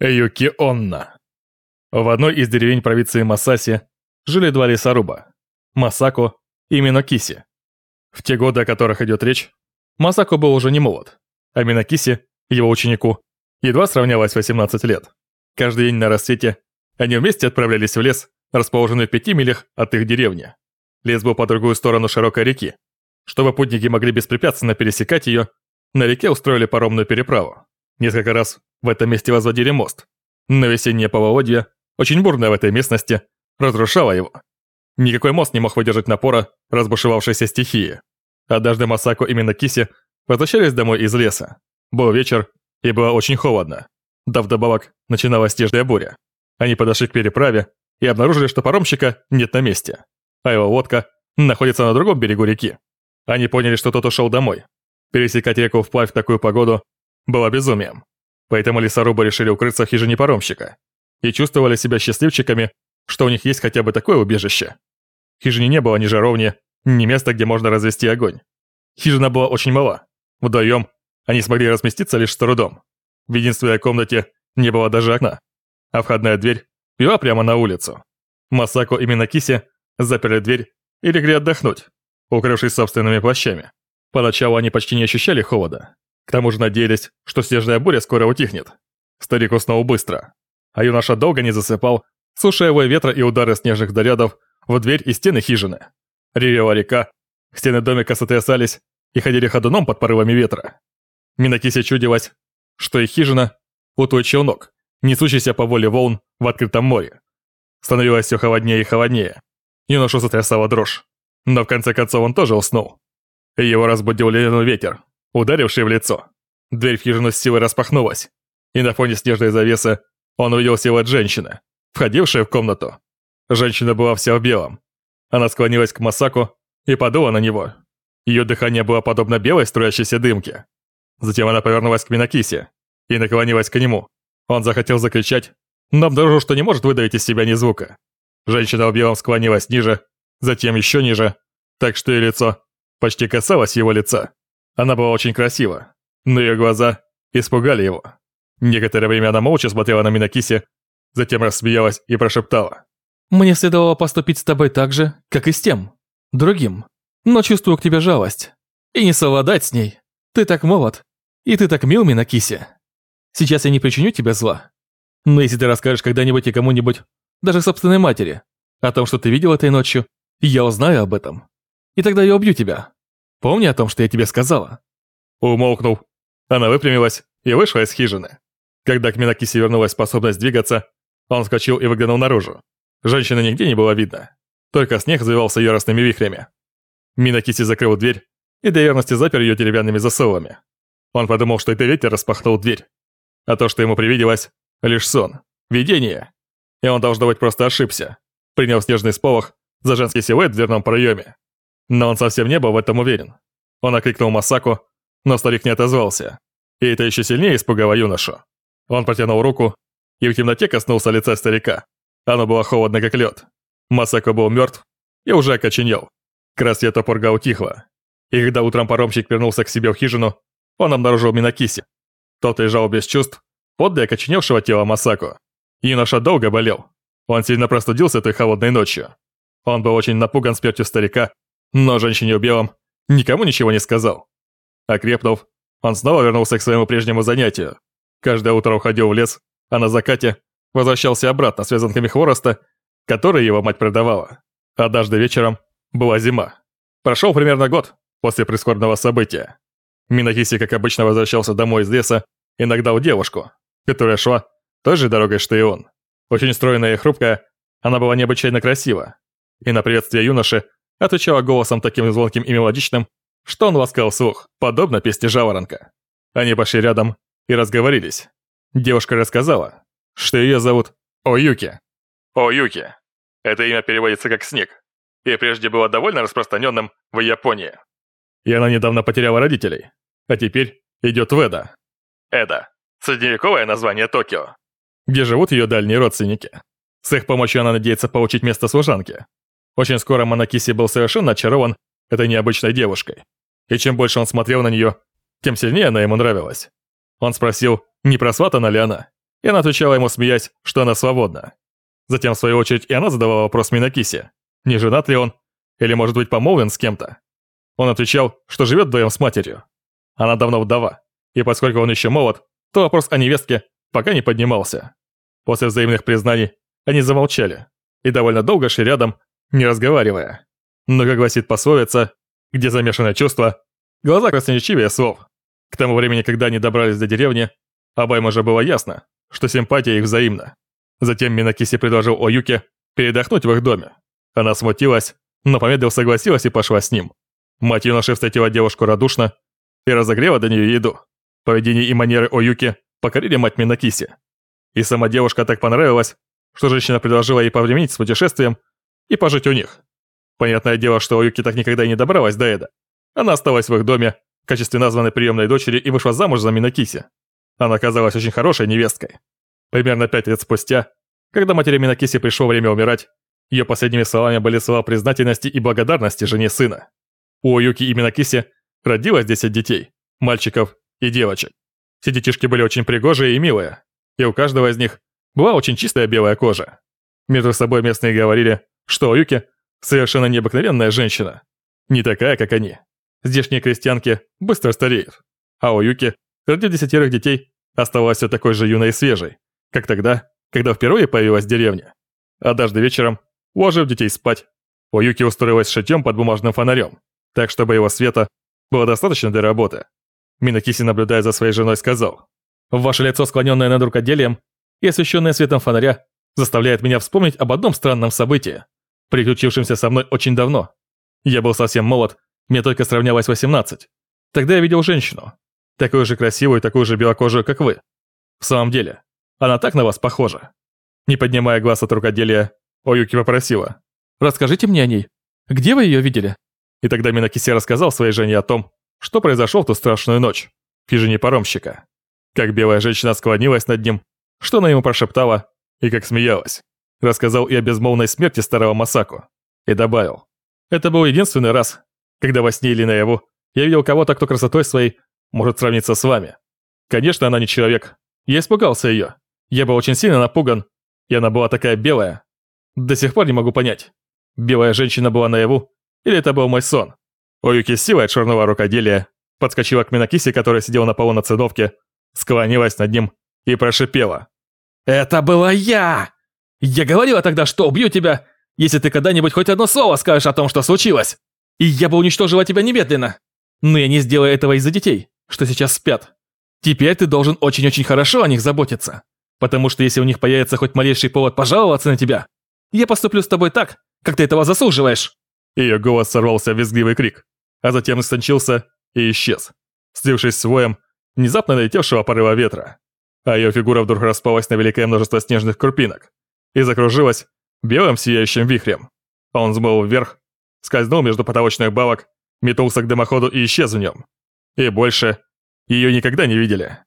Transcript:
Юки Онна. В одной из деревень провинции Масаси жили два лесоруба – Масако и Минокиси. В те годы, о которых идет речь, Масако был уже не молод, а Минокиси, его ученику, едва сравнялось 18 лет. Каждый день на рассвете они вместе отправлялись в лес, расположенный в пяти милях от их деревни. Лес был по другую сторону широкой реки. Чтобы путники могли беспрепятственно пересекать ее, на реке устроили паромную переправу. Несколько раз в этом месте возводили мост. Но весеннее половодье, очень бурное в этой местности, разрушало его. Никакой мост не мог выдержать напора разбушевавшейся стихии. Однажды Масако и Минакиси возвращались домой из леса. Был вечер, и было очень холодно. Да вдобавок начиналась снежная буря. Они подошли к переправе и обнаружили, что паромщика нет на месте, а его лодка находится на другом берегу реки. Они поняли, что тот ушел домой. Пересекать реку вплавь в такую погоду было безумием. Поэтому лесорубы решили укрыться в хижине паромщика и чувствовали себя счастливчиками, что у них есть хотя бы такое убежище. В хижине не было ни жаровни, ни места, где можно развести огонь. Хижина была очень мала. Вдвоем они смогли разместиться лишь с трудом. В единственной комнате не было даже окна, а входная дверь вела прямо на улицу. Масако и Минакиси заперли дверь и легли отдохнуть, укрывшись собственными плащами. Поначалу они почти не ощущали холода, к тому же надеялись, что снежная буря скоро утихнет. Старик уснул быстро, а юноша долго не засыпал, слушая вой ветра и удары снежных зарядов в дверь и стены хижины. Ревела река, стены домика сотрясались и ходили ходуном под порывами ветра. Минакисе чудилось, что их хижина – утой челнок, несущийся по воле волн в открытом море. Становилось все холоднее и холоднее. Юношу сотрясала дрожь. Но в конце концов он тоже уснул. Его разбудил ледяной ветер, ударивший в лицо. Дверь в хижину с силой распахнулась, и на фоне снежной завесы он увидел силуэт женщины, входившей в комнату. Женщина была вся в белом. Она склонилась к Масаку и подула на него. Ее дыхание было подобно белой струящейся дымке. Затем она повернулась к Минакисе и наклонилась к нему. Он захотел закричать, но обнаружил, что не может выдавить из себя ни звука. Женщина в белом склонилась ниже, затем еще ниже, так что ее лицо почти касалось его лица. Она была очень красива, но ее глаза испугали его. Некоторое время она молча смотрела на Минакиси, затем рассмеялась и прошептала. «Мне следовало поступить с тобой так же, как и с тем, другим. Но чувствую к тебе жалость. И не совладать с ней. Ты так молод. И ты так мил, Минакиси. Сейчас я не причиню тебе зла. Но если ты расскажешь когда-нибудь и кому-нибудь, даже собственной матери, о том, что ты видел этой ночью, я узнаю об этом. И тогда я убью тебя. Помни о том, что я тебе сказала». Умолкнул. Она выпрямилась и вышла из хижины. Когда к Минакисе вернулась способность двигаться, он вскочил и выглянул наружу. Женщины нигде не было видно. Только снег завивался яростными вихрями. Минакиси закрыл дверь и до верности запер ее деревянными засовами. Он подумал, что это ветер распахнул дверь. А то, что ему привиделось, лишь сон, видение. И он, должно быть, просто ошибся, принял снежный сполох за женский силуэт в дверном проеме. Но он совсем не был в этом уверен. Он окрикнул Масаку, но старик не отозвался. И это еще сильнее испугало юношу. Он протянул руку и в темноте коснулся лица старика. Оно было холодно, как лед. Масако был мертв и уже окоченел. К рассвету пурга утихла. И когда утром паромщик вернулся к себе в хижину, он обнаружил Минакиси. Тот лежал без чувств, подле окоченевшего тела Масако. Юноша долго болел. Он сильно простудился той холодной ночью. Он был очень напуган смертью старика но женщине в белом никому ничего не сказал. Окрепнув, он снова вернулся к своему прежнему занятию. Каждое утро уходил в лес, а на закате возвращался обратно с вязанками хвороста, которые его мать продавала. Однажды вечером была зима. Прошел примерно год после прискорбного события. Минахиси, как обычно, возвращался домой из леса иногда у девушку, которая шла той же дорогой, что и он. Очень стройная и хрупкая, она была необычайно красива. И на приветствие юноши отвечала голосом таким звонким и мелодичным, что он ласкал слух, подобно песне жаворонка. Они пошли рядом и разговорились. Девушка рассказала, что ее зовут Оюки. Оюки. Это имя переводится как «снег», и прежде было довольно распространенным в Японии. И она недавно потеряла родителей, а теперь идет в Эда. Эда. Средневековое название Токио, где живут ее дальние родственники. С их помощью она надеется получить место служанки, очень скоро Монакиси был совершенно очарован этой необычной девушкой. И чем больше он смотрел на нее, тем сильнее она ему нравилась. Он спросил, не просватана ли она. и она отвечала ему, смеясь, что она свободна. Затем, в свою очередь, и она задавала вопрос Минакисе, не женат ли он, или, может быть, помолвлен с кем-то. Он отвечал, что живет вдвоем с матерью. Она давно вдова, и поскольку он еще молод, то вопрос о невестке пока не поднимался. После взаимных признаний они замолчали и довольно долго шли рядом, не разговаривая. Но, как гласит пословица, где замешано чувство, глаза красноречивее слов. К тому времени, когда они добрались до деревни, обоим уже было ясно, что симпатия их взаимна. Затем Минакиси предложил Оюке передохнуть в их доме. Она смутилась, но помедлив согласилась и пошла с ним. Мать юноши встретила девушку радушно и разогрела до нее еду. Поведение и манеры Оюки покорили мать Минакиси. И сама девушка так понравилась, что женщина предложила ей повременить с путешествием и пожить у них. Понятное дело, что Оюки так никогда и не добралась до Эда. Она осталась в их доме в качестве названной приемной дочери и вышла замуж за Минакиси. Она оказалась очень хорошей невесткой. Примерно пять лет спустя, когда матери Минакиси пришло время умирать, ее последними словами были слова признательности и благодарности жене сына. У Оюки и Минакиси родилось 10 детей, мальчиков и девочек. Все детишки были очень пригожие и милые, и у каждого из них была очень чистая белая кожа. Между собой местные говорили, что Оюки совершенно необыкновенная женщина, не такая, как они. Здешние крестьянки быстро стареют, а Оюки, родив десятерых детей, оставалась все такой же юной и свежей, как тогда, когда впервые появилась в деревне. Однажды вечером, уложив детей спать, Оюки устроилась шатем под бумажным фонарем, так чтобы его света было достаточно для работы. Минакиси, наблюдая за своей женой, сказал, «Ваше лицо, склоненное над рукоделием и освещенное светом фонаря, заставляет меня вспомнить об одном странном событии, приключившемся со мной очень давно. Я был совсем молод, мне только сравнялось 18. Тогда я видел женщину, такую же красивую и такую же белокожую, как вы. В самом деле, она так на вас похожа». Не поднимая глаз от рукоделия, Оюки попросила, «Расскажите мне о ней. Где вы ее видели?» И тогда Минакиси рассказал своей жене о том, что произошло в ту страшную ночь, в хижине паромщика. Как белая женщина склонилась над ним, что она ему прошептала и как смеялась. Рассказал и о безмолвной смерти старого Масаку. И добавил. Это был единственный раз, когда во сне или наяву я видел кого-то, кто красотой своей может сравниться с вами. Конечно, она не человек. Я испугался ее. Я был очень сильно напуган, и она была такая белая. До сих пор не могу понять, белая женщина была наяву или это был мой сон? Оюки с силой отшвырнула рукоделие, подскочила к Минакисе, которая сидела на полу на циновке, склонилась над ним и прошипела. «Это была я! Я говорила тогда, что убью тебя, если ты когда-нибудь хоть одно слово скажешь о том, что случилось. И я бы уничтожила тебя немедленно. Но я не сделаю этого из-за детей, что сейчас спят. Теперь ты должен очень-очень хорошо о них заботиться. Потому что если у них появится хоть малейший повод пожаловаться на тебя, я поступлю с тобой так, как ты этого заслуживаешь». Ее голос сорвался в визгливый крик, а затем истончился и исчез, слившись с воем внезапно налетевшего порыва ветра. А ее фигура вдруг распалась на великое множество снежных крупинок и закружилась белым сияющим вихрем. Он взмыл вверх, скользнул между потолочных балок, метнулся к дымоходу и исчез в нем. И больше ее никогда не видели.